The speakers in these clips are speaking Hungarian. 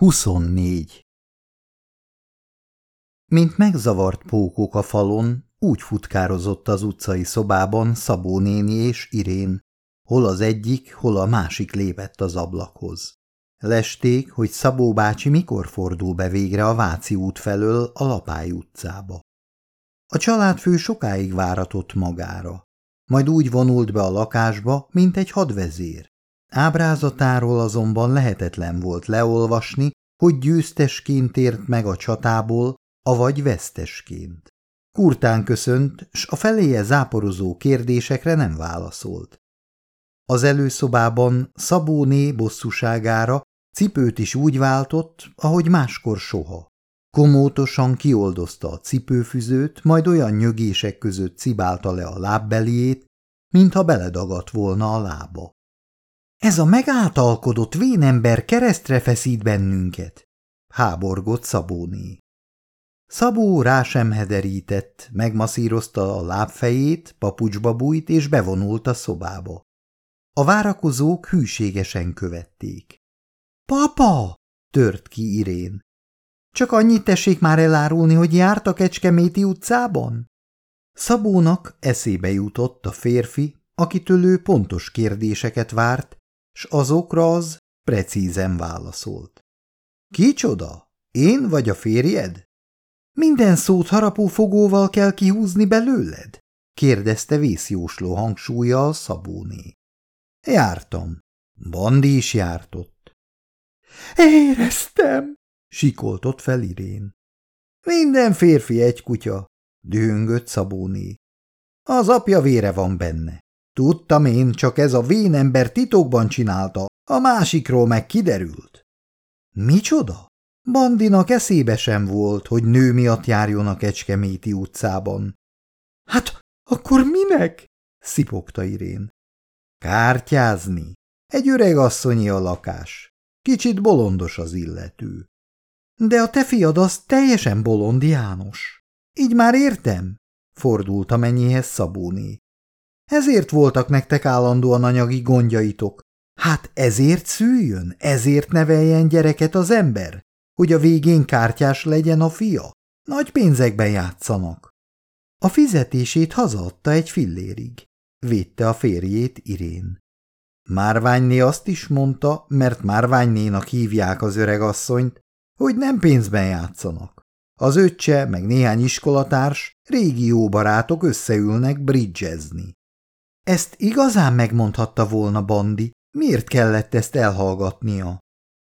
24. Mint megzavart pókok a falon, úgy futkározott az utcai szobában Szabó néni és Irén, hol az egyik, hol a másik lépett az ablakhoz. Lesték, hogy Szabó bácsi mikor fordul be végre a Váci út felől a Lapály utcába. A családfő sokáig váratott magára, majd úgy vonult be a lakásba, mint egy hadvezér. Ábrázatáról azonban lehetetlen volt leolvasni, hogy győztesként tért meg a csatából, avagy vesztesként. Kurtán köszönt, s a feléje záporozó kérdésekre nem válaszolt. Az előszobában Szabóné bosszúságára cipőt is úgy váltott, ahogy máskor soha. Komótosan kioldozta a cipőfüzőt, majd olyan nyögések között cibálta le a lábbeliét, mintha beledagadt volna a lába. Ez a megáltalkodott vénember keresztre feszít bennünket, háborgott Szabóné. Szabó rá sem hederített, megmaszírozta a lábfejét, papucsba bújt és bevonult a szobába. A várakozók hűségesen követték. – Papa! – tört ki Irén. – Csak annyit tessék már elárulni, hogy járt a Kecskeméti utcában? Szabónak eszébe jutott a férfi, akitől ő pontos kérdéseket várt, s azokra az precízen válaszolt. Kicsoda? Én vagy a férjed? Minden szót harapófogóval kell kihúzni belőled? kérdezte vészjósló hangsúlyjal Szabóné. Jártam. Bandi is jártott. Éreztem, sikoltott fel Irén. Minden férfi egy kutya, dühöngött Szabóné. Az apja vére van benne. Tudtam én, csak ez a vénember titokban csinálta, a másikról meg kiderült. Micsoda? Bandinak eszébe sem volt, hogy nő miatt járjon a Kecskeméti utcában. Hát akkor minek? szipogta Irén. Kártyázni. Egy öreg asszonyi a lakás. Kicsit bolondos az illető. De a te fiad az teljesen bolond János. Így már értem, fordult a mennyihez Szabóné. Ezért voltak nektek állandóan anyagi gondjaitok. Hát ezért szüljön, ezért neveljen gyereket az ember, hogy a végén kártyás legyen a fia. Nagy pénzekben játszanak. A fizetését hazaadta egy fillérig. Védte a férjét Irén. Márványné azt is mondta, mert Márványnénak hívják az öregasszonyt, hogy nem pénzben játszanak. Az öccse meg néhány iskolatárs, régi jó barátok összeülnek bridgezni. Ezt igazán megmondhatta volna Bandi, miért kellett ezt elhallgatnia?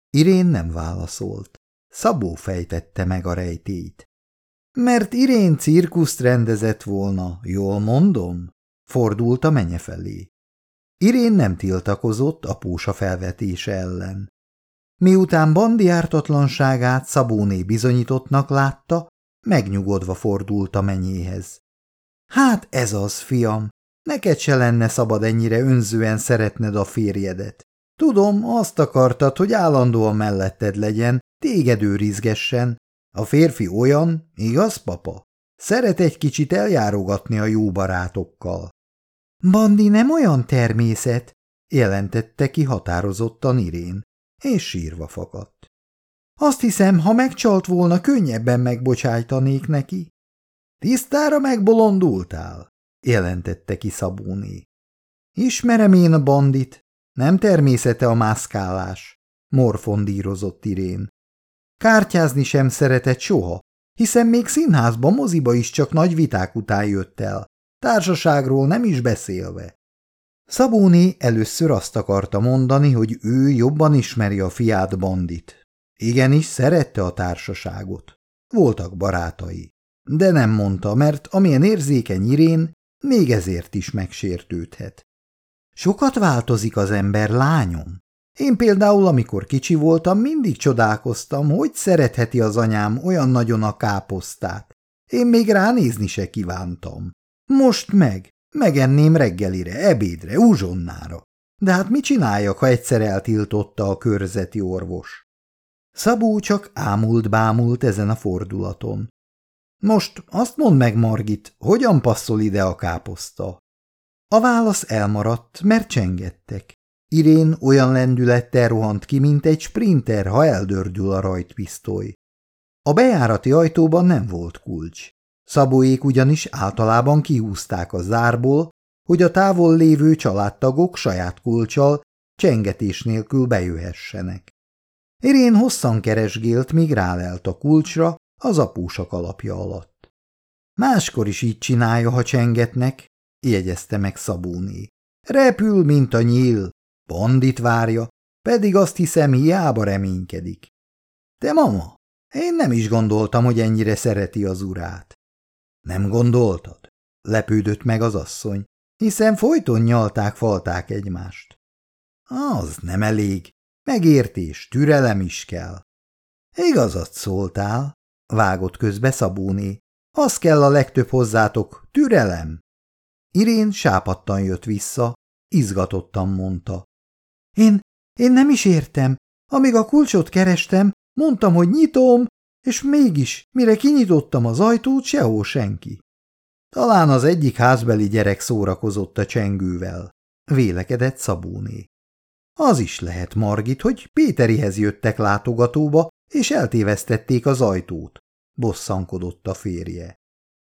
Irén nem válaszolt. Szabó fejtette meg a rejtélyt. Mert Irén cirkuszt rendezett volna, jól mondom? Fordult a menye felé. Irén nem tiltakozott a pósa felvetése ellen. Miután Bandi ártatlanságát Szabóné bizonyítottnak látta, megnyugodva fordult a menyéhez. Hát ez az, fiam, Neked se lenne szabad ennyire önzően szeretned a férjedet. Tudom, azt akartad, hogy állandóan melletted legyen, téged őrizgessen. A férfi olyan, igaz, papa? Szeret egy kicsit eljárogatni a jó barátokkal. Bandi nem olyan természet, jelentette ki határozottan Irén, és sírva fakadt. Azt hiszem, ha megcsalt volna, könnyebben megbocsájtanék neki. Tisztára megbolondultál? Jelentette ki Szabóné. Ismerem én a bandit, nem természete a mászkálás, morfondírozott Irén. Kártyázni sem szeretett soha, hiszen még színházba, moziba is csak nagy viták után jött el, társaságról nem is beszélve. Szabóné először azt akarta mondani, hogy ő jobban ismeri a fiát bandit. Igenis, szerette a társaságot. Voltak barátai. De nem mondta, mert amilyen érzékeny Irén, még ezért is megsértődhet. Sokat változik az ember, lányom. Én például, amikor kicsi voltam, mindig csodálkoztam, hogy szeretheti az anyám olyan nagyon a káposztát. Én még ránézni se kívántam. Most meg, megenném reggelire, ebédre, uzsonnára. De hát mit csináljak, ha egyszer eltiltotta a körzeti orvos? Szabó csak ámult-bámult ezen a fordulaton. Most azt mondd meg, Margit, hogyan passzol ide a káposzta? A válasz elmaradt, mert csengettek. Irén olyan lendülettel rohant ki, mint egy sprinter, ha eldördül a rajtpisztoly. A bejárati ajtóban nem volt kulcs. Szabóék ugyanis általában kihúzták a zárból, hogy a távol lévő családtagok saját kulcsal csengetés nélkül bejöhessenek. Irén hosszan keresgélt, míg rálelt a kulcsra az apúsak alapja alatt. Máskor is így csinálja, ha csengetnek, jegyezte meg Szabóné. Repül, mint a nyíl, bandit várja, pedig azt hiszem, hiába reménykedik. De mama, én nem is gondoltam, hogy ennyire szereti az urát. Nem gondoltad? Lepődött meg az asszony, hiszen folyton nyalták, falták egymást. Az nem elég, megértés, türelem is kell. Igazat szóltál, vágott közbe Szabóné. Az kell a legtöbb hozzátok, türelem. Irén sápadtan jött vissza, izgatottan mondta. Én, én nem is értem. Amíg a kulcsot kerestem, mondtam, hogy nyitom, és mégis, mire kinyitottam az ajtót, sehol senki. Talán az egyik házbeli gyerek szórakozott a csengővel, vélekedett Szabóné. Az is lehet, Margit, hogy Péterihez jöttek látogatóba, és eltévesztették az ajtót, bosszankodott a férje.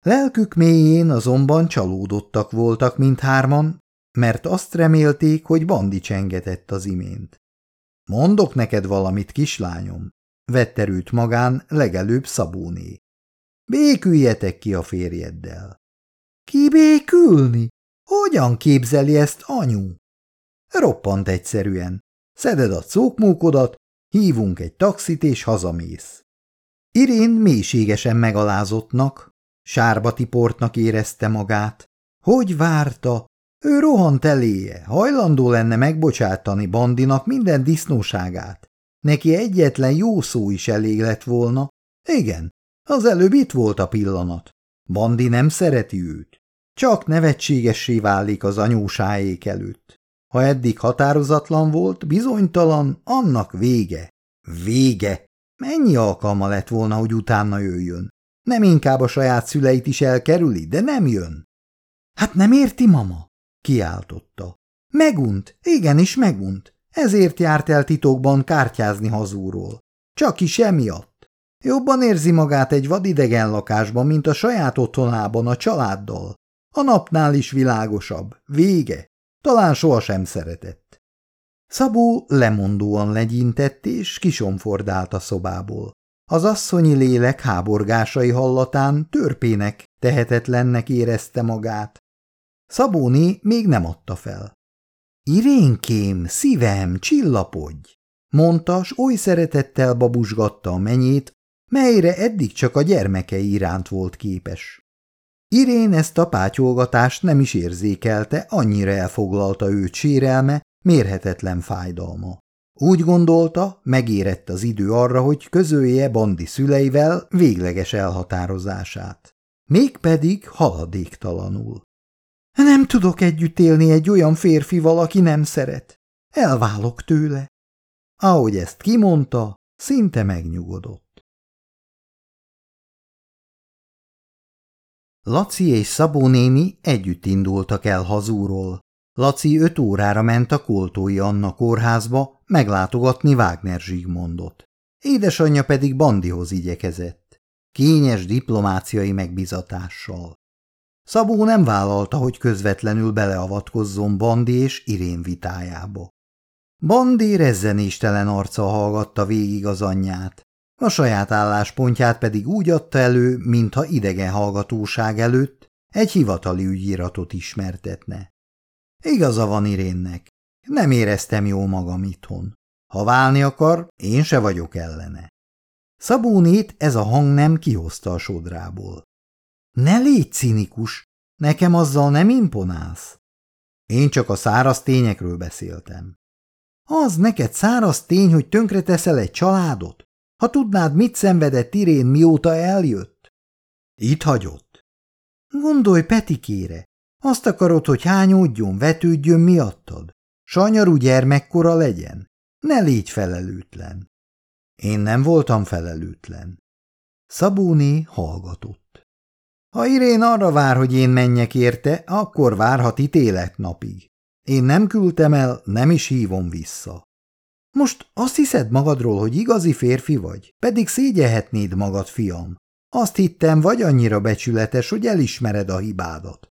Lelkük mélyén azonban csalódottak voltak mindhárman, mert azt remélték, hogy Bandi csengetett az imént. Mondok neked valamit, kislányom, vett erőt magán legelőbb Szabóné. Béküljetek ki a férjeddel. Kibékülni? Hogyan képzeli ezt anyu? Roppant egyszerűen. Szeded a cókmókodat, hívunk egy taxit és hazamész. Irén mélységesen megalázottnak, sárba tiportnak érezte magát. Hogy várta? Ő rohant eléje, hajlandó lenne megbocsátani Bandinak minden disznóságát. Neki egyetlen jó szó is elég lett volna. Igen, az előbb itt volt a pillanat. Bandi nem szereti őt. Csak nevetségessé válik az anyósáék előtt. Ha eddig határozatlan volt, bizonytalan, annak vége. Vége! Mennyi alkalma lett volna, hogy utána jöjjön? Nem inkább a saját szüleit is elkerüli, de nem jön. Hát nem érti, mama? kiáltotta. Megunt, igenis megunt. Ezért járt el titokban kártyázni hazúról. Csak is emiatt. Jobban érzi magát egy vadidegen lakásban, mint a saját otthonában a családdal. A napnál is világosabb. Vége. Talán sohasem szeretett. Szabó lemondóan legyintett és kisomfordált a szobából. Az asszonyi lélek háborgásai hallatán törpének, tehetetlennek érezte magát. Szabóni még nem adta fel. Irénkém, szívem, csillapodj! mondta, s oly szeretettel babusgatta a menyét, melyre eddig csak a gyermekei iránt volt képes. Irén ezt a pátyolgatást nem is érzékelte, annyira elfoglalta őt sérelme, mérhetetlen fájdalma. Úgy gondolta, megérett az idő arra, hogy közölje Bandi szüleivel végleges elhatározását. Mégpedig haladéktalanul. Nem tudok együtt élni egy olyan férfival, aki nem szeret. Elválok tőle. Ahogy ezt kimondta, szinte megnyugodott. Laci és Szabó néni együtt indultak el hazúról. Laci öt órára ment a Koltói Anna kórházba meglátogatni Wagner Zsigmondot. Édesanyja pedig Bandihoz igyekezett. Kényes diplomáciai megbizatással. Szabó nem vállalta, hogy közvetlenül beleavatkozzon Bandi és Irén vitájába. Bandi rezzenéstelen arca hallgatta végig az anyját, a saját álláspontját pedig úgy adta elő, mintha idegen hallgatóság előtt egy hivatali ügyiratot ismertetne. Igaza van Irénnek, nem éreztem jó magam itthon. Ha válni akar, én se vagyok ellene. Szabónét ez a hang nem kihozta a sodrából. Ne légy cinikus, nekem azzal nem imponálsz. Én csak a száraz tényekről beszéltem. Az neked száraz tény, hogy tönkreteszel egy családot? Ha tudnád, mit szenvedett Irén, mióta eljött? Itt hagyott. Gondolj Petikére. Azt akarod, hogy hányódjon, vetődjön miattad? Sanyarú gyermekkora legyen? Ne légy felelőtlen. Én nem voltam felelőtlen. Szabóné hallgatott. Ha Irén arra vár, hogy én menjek érte, akkor várhat ítélet napig. Én nem küldtem el, nem is hívom vissza. Most azt hiszed magadról, hogy igazi férfi vagy? Pedig szégyelhetnéd magad, fiam. Azt hittem, vagy annyira becsületes, hogy elismered a hibádat.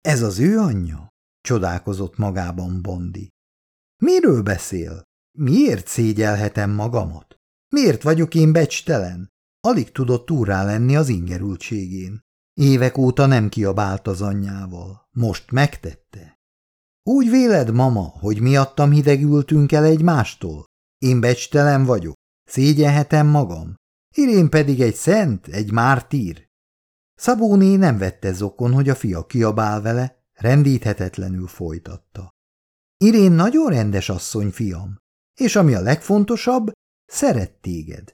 Ez az ő anyja? Csodálkozott magában Bondi. Miről beszél? Miért szégyelhetem magamat? Miért vagyok én becstelen? Alig tudott túrá lenni az ingerültségén. Évek óta nem kiabált az anyjával. Most megtette. Úgy véled, mama, hogy miattam hidegültünk el egymástól? Én becstelen vagyok, szégyenhetem magam. Irén pedig egy szent, egy mártír. Szabóné nem vette zokon, hogy a fia kiabál vele, rendíthetetlenül folytatta. Irén nagyon rendes asszony, fiam, és ami a legfontosabb, szeret téged.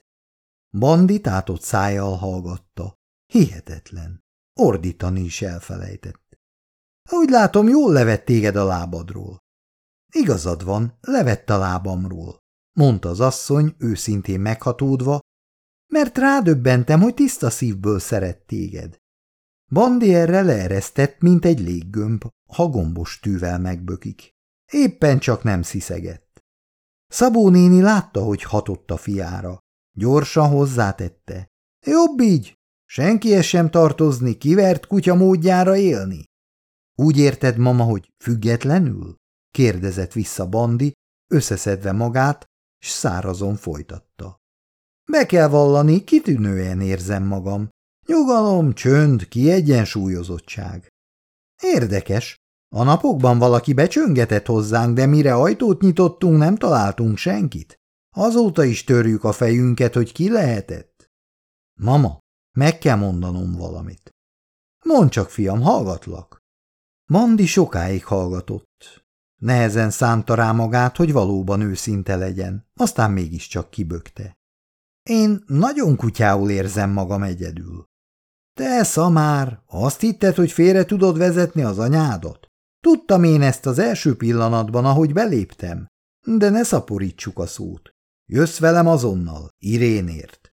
Bandi tátott szájjal hallgatta. Hihetetlen. Ordítani is elfelejtett. Úgy látom, jól levett téged a lábadról. Igazad van, levett a lábamról, mondta az asszony, őszintén meghatódva, mert rádöbbentem, hogy tiszta szívből szeret téged. Bandi erre leeresztett, mint egy léggömb, ha gombos tűvel megbökik. Éppen csak nem sziszegett. Szabó néni látta, hogy hatott a fiára. Gyorsan hozzátette. Jobb így, senkihez sem tartozni, kivert kutya módjára élni. Úgy érted, mama, hogy függetlenül? kérdezett vissza Bandi, összeszedve magát, s szárazon folytatta. Be kell vallani, kitűnően érzem magam. Nyugalom, csönd, kiegyensúlyozottság. Érdekes. A napokban valaki becsöngetett hozzánk, de mire ajtót nyitottunk, nem találtunk senkit. Azóta is törjük a fejünket, hogy ki lehetett. Mama, meg kell mondanom valamit. Mondd csak, fiam, hallgatlak. Mandi sokáig hallgatott. Nehezen szánta rá magát, hogy valóban őszinte legyen, aztán mégiscsak kibökte. Én nagyon kutyául érzem magam egyedül. Te, Szamár, azt hitted, hogy félre tudod vezetni az anyádat? Tudtam én ezt az első pillanatban, ahogy beléptem, de ne szaporítsuk a szót. Jössz velem azonnal, Irénért.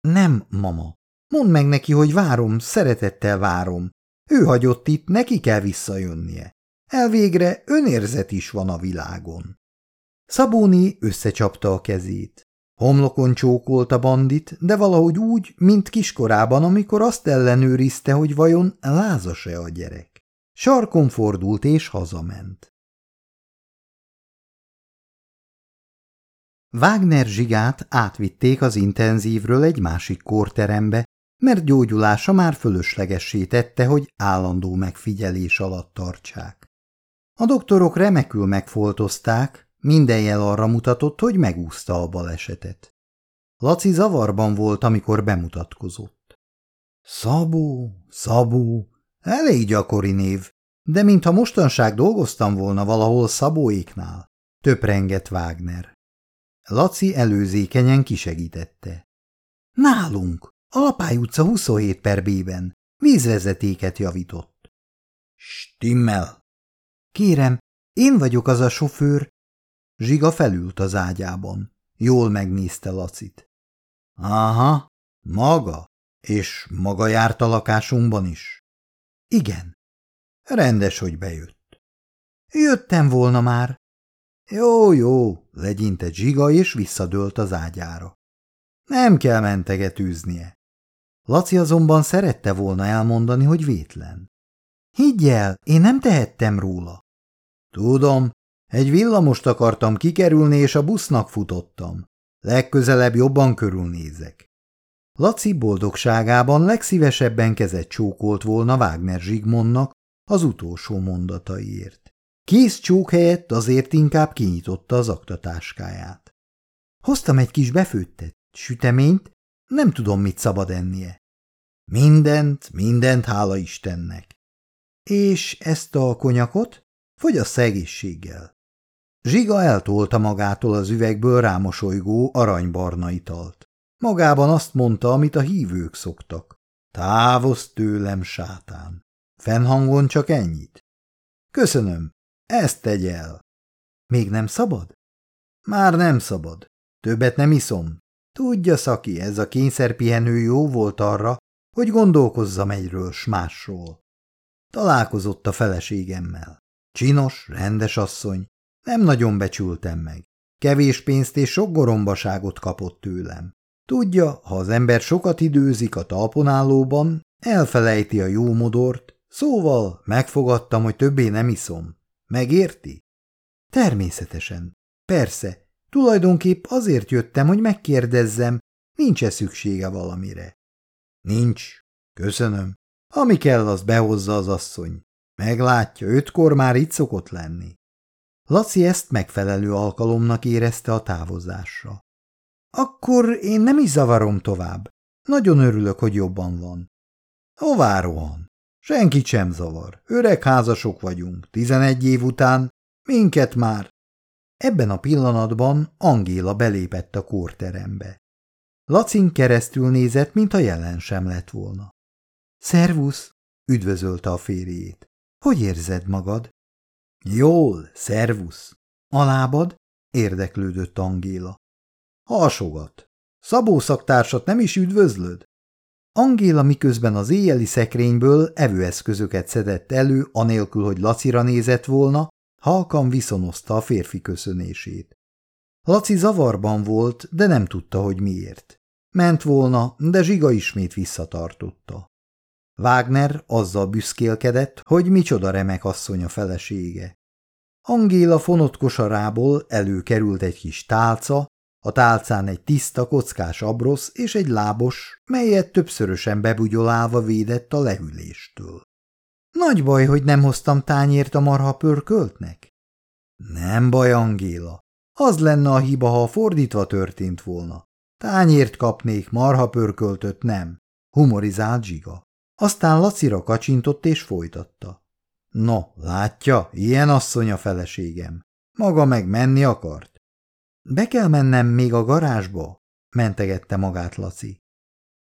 Nem, mama. Mondd meg neki, hogy várom, szeretettel várom. Ő hagyott itt, neki kell visszajönnie. Elvégre önérzet is van a világon. Szabóni összecsapta a kezét. Homlokon csókolta bandit, de valahogy úgy, mint kiskorában, amikor azt ellenőrizte, hogy vajon lázas-e a gyerek. Sarkon fordult és hazament. Wagner zsigát átvitték az intenzívről egy másik kórterembe, mert gyógyulása már fölöslegessé tette, hogy állandó megfigyelés alatt tartsák. A doktorok remekül megfoltozták, minden jel arra mutatott, hogy megúszta a balesetet. Laci zavarban volt, amikor bemutatkozott. Szabó, Szabó, elég gyakori név, de mintha mostanság dolgoztam volna valahol Szabóéknál, töprengett Wagner. Laci előzékenyen kisegítette. Nálunk, a Lapály utca 27 per B-ben. Vízvezetéket javított. Stimmel. Kérem, én vagyok az a sofőr. Zsiga felült az ágyában. Jól megnézte Lacit. Aha, maga? És maga járt a lakásunkban is? Igen. Rendes, hogy bejött. Jöttem volna már. Jó, jó, legyintett Zsiga, és visszadőlt az ágyára. Nem kell mentegetűznie. Laci azonban szerette volna elmondani, hogy vétlen. Higgy el, én nem tehettem róla. Tudom, egy villamost akartam kikerülni, és a busznak futottam. Legközelebb jobban körülnézek. Laci boldogságában legszívesebben kezet csókolt volna Wagner Zsigmondnak az utolsó mondataiért. Kész csók helyett azért inkább kinyitotta az aktatáskáját. Hoztam egy kis befőttet, süteményt, nem tudom, mit szabad ennie. Mindent, mindent, hála Istennek. És ezt a konyakot? Fogyasz egészséggel. Zsiga eltolta magától az üvegből rámosolygó aranybarna italt. Magában azt mondta, amit a hívők szoktak. Távozz tőlem, sátán. Fennhangon csak ennyit. Köszönöm, ezt tegy el. Még nem szabad? Már nem szabad. Többet nem iszom. Tudja, Szaki, ez a kényszerpihenő jó volt arra, hogy gondolkozzam egyről s másról. Találkozott a feleségemmel. Csinos, rendes asszony. Nem nagyon becsültem meg. Kevés pénzt és sok gorombaságot kapott tőlem. Tudja, ha az ember sokat időzik a talponálóban, elfelejti a jó modort, szóval megfogadtam, hogy többé nem iszom. Megérti? Természetesen. Persze, tulajdonképp azért jöttem, hogy megkérdezzem, nincs-e szüksége valamire. Nincs. Köszönöm. Ami kell, az behozza az asszony. Meglátja, ötkor már itt szokott lenni. Laci ezt megfelelő alkalomnak érezte a távozásra. Akkor én nem is zavarom tovább. Nagyon örülök, hogy jobban van. Hová rohan? Senkit sem zavar. Öreg házasok vagyunk. Tizenegy év után minket már. Ebben a pillanatban Angéla belépett a kórterembe. Lacin keresztül nézett, mintha jelen sem lett volna. Szervusz, üdvözölte a férjét. Hogy érzed magad? Jól, szervusz. A lábad? érdeklődött Angéla. Hasogat. Szabó szaktársat nem is üdvözlöd? Angéla miközben az éjjeli szekrényből evőeszközöket szedett elő, anélkül, hogy Lacira nézett volna, halkan viszonozta a férfi köszönését. Laci zavarban volt, de nem tudta, hogy miért. Ment volna, de Zsiga ismét visszatartotta. Wagner azzal büszkélkedett, hogy micsoda remek asszony a felesége. Angéla fonott kosarából előkerült egy kis tálca, a tálcán egy tiszta kockás abrosz és egy lábos, melyet többszörösen bebugyolálva védett a lehűléstől. Nagy baj, hogy nem hoztam tányért a marha pörköltnek? Nem baj, Angéla. Az lenne a hiba, ha fordítva történt volna. Tányért kapnék, marha pörköltöt nem, humorizált Zsiga. Aztán Lacira kacsintott és folytatta. No, látja, ilyen asszony a feleségem. Maga meg menni akart. Be kell mennem még a garázsba, mentegette magát Laci.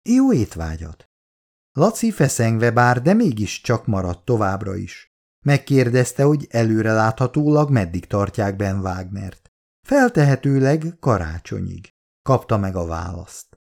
Jó étvágyat! Laci feszengve bár, de mégis csak maradt továbbra is. Megkérdezte, hogy előre láthatólag meddig tartják Ben Wagnert. Feltehetőleg karácsonyig. Kapta meg a választ.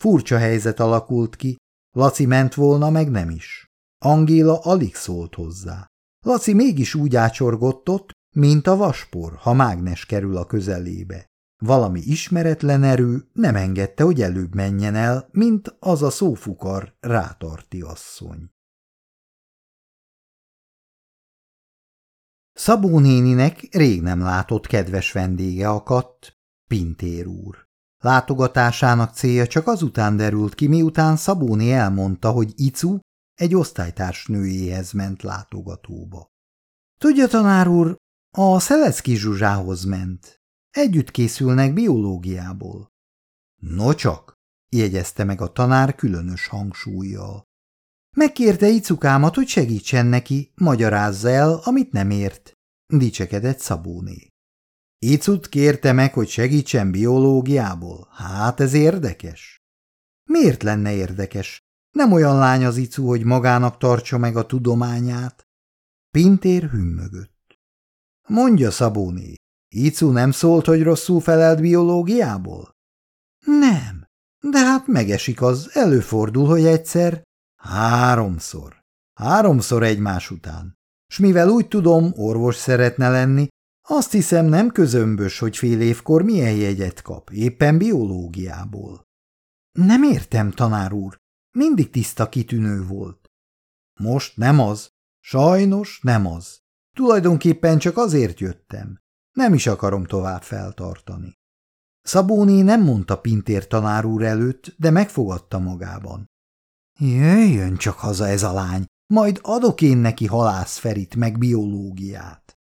Furcsa helyzet alakult ki, Laci ment volna, meg nem is. Angéla alig szólt hozzá. Laci mégis úgy ácsorgott ott, mint a vaspor, ha mágnes kerül a közelébe. Valami ismeretlen erő nem engedte, hogy előbb menjen el, mint az a szófukar rátarti asszony. Szabó néninek rég nem látott kedves vendége akadt, Pintér úr. Látogatásának célja csak azután derült ki, miután Szabóni elmondta, hogy Icu egy osztálytárs nőjéhez ment látogatóba. Tudja, tanár úr, a Szelecki Zsuzsához ment. Együtt készülnek biológiából. Nocsak, jegyezte meg a tanár különös hangsúlyjal. Megkérte Icukámat, hogy segítsen neki, magyarázza el, amit nem ért, dicsekedett Szabóné. Icut kérte meg, hogy segítsen biológiából. Hát ez érdekes. Miért lenne érdekes? Nem olyan lány az Icu, hogy magának tartsa meg a tudományát. Pintér hümmögött. Mondja, Szabóné, Icu nem szólt, hogy rosszul felelt biológiából? Nem, de hát megesik az, előfordul, hogy egyszer. Háromszor. Háromszor egymás után. S mivel úgy tudom, orvos szeretne lenni, azt hiszem nem közömbös, hogy fél évkor milyen jegyet kap, éppen biológiából. Nem értem, tanár úr, mindig tiszta kitűnő volt. Most nem az, sajnos nem az. Tulajdonképpen csak azért jöttem. Nem is akarom tovább feltartani. Szabóni nem mondta Pintér tanár úr előtt, de megfogadta magában. Jöjjön csak haza ez a lány, majd adok én neki halászferit meg biológiát.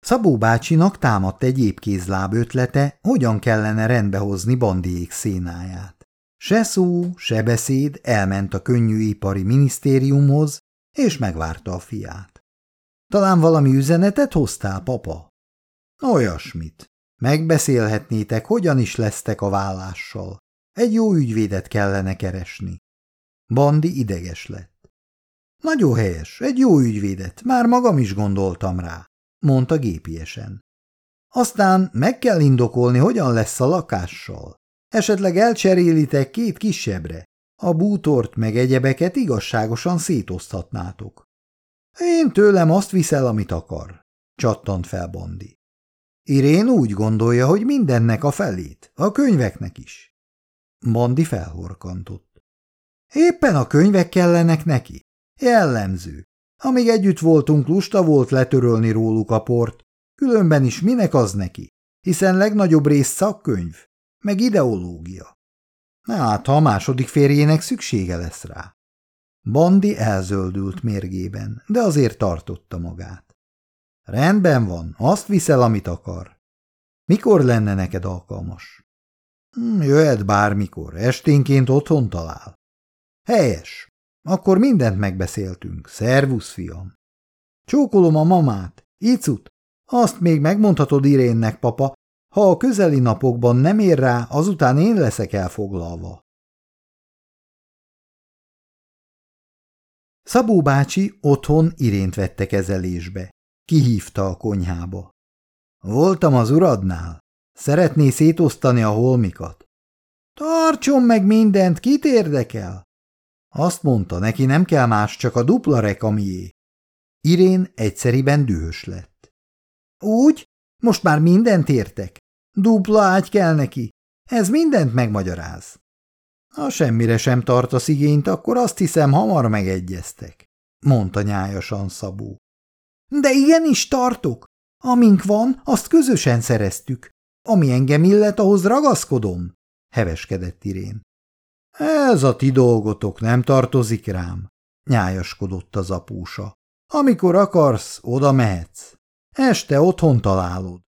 Szabó bácsinak támadt egy épkézláb ötlete, hogyan kellene rendbehozni bandiék szénáját. Se szó, se beszéd elment a könnyűipari minisztériumhoz, és megvárta a fiát. Talán valami üzenetet hoztál, papa? Olyasmit. Megbeszélhetnétek, hogyan is lesztek a vállással. Egy jó ügyvédet kellene keresni. Bandi ideges lett. Nagyon helyes, egy jó ügyvédet, már magam is gondoltam rá, mondta gépiesen. Aztán meg kell indokolni, hogyan lesz a lakással. Esetleg elcserélitek két kisebbre. A bútort meg egyebeket igazságosan szétoztatnátok. Én tőlem azt viszel, amit akar, csattant fel Bondi. Irén úgy gondolja, hogy mindennek a felét, a könyveknek is. Bondi felhorkantott. Éppen a könyvek kellenek neki. Jellemző. Amíg együtt voltunk, lusta volt letörölni róluk a port, különben is minek az neki, hiszen legnagyobb rész szakkönyv, meg ideológia. Hát, ha a második férjének szüksége lesz rá. Bandi elzöldült mérgében, de azért tartotta magát. Rendben van, azt viszel, amit akar. Mikor lenne neked alkalmas? Hm, jöhet bármikor, esténként otthon talál. Helyes. Akkor mindent megbeszéltünk. Szervusz, fiam. Csókolom a mamát. Icut. Azt még megmondhatod Irénnek, papa, ha a közeli napokban nem ér rá, azután én leszek elfoglalva. Szabó bácsi otthon Irént vette kezelésbe. Kihívta a konyhába. Voltam az uradnál. Szeretné szétosztani a holmikat. Tartson meg mindent, kit érdekel? Azt mondta, neki nem kell más, csak a dupla rekamié. Irén egyszeriben dühös lett. Úgy? Most már mindent értek? Dupla ágy kell neki. Ez mindent megmagyaráz. Ha semmire sem tartasz igényt, akkor azt hiszem, hamar megegyeztek, mondta nyájasan Szabó. De igenis tartok. Amink van, azt közösen szereztük. Ami engem illet, ahhoz ragaszkodom, heveskedett Irén. Ez a ti dolgotok nem tartozik rám, nyájaskodott az apúsa. Amikor akarsz, oda mehetsz. Este otthon találod.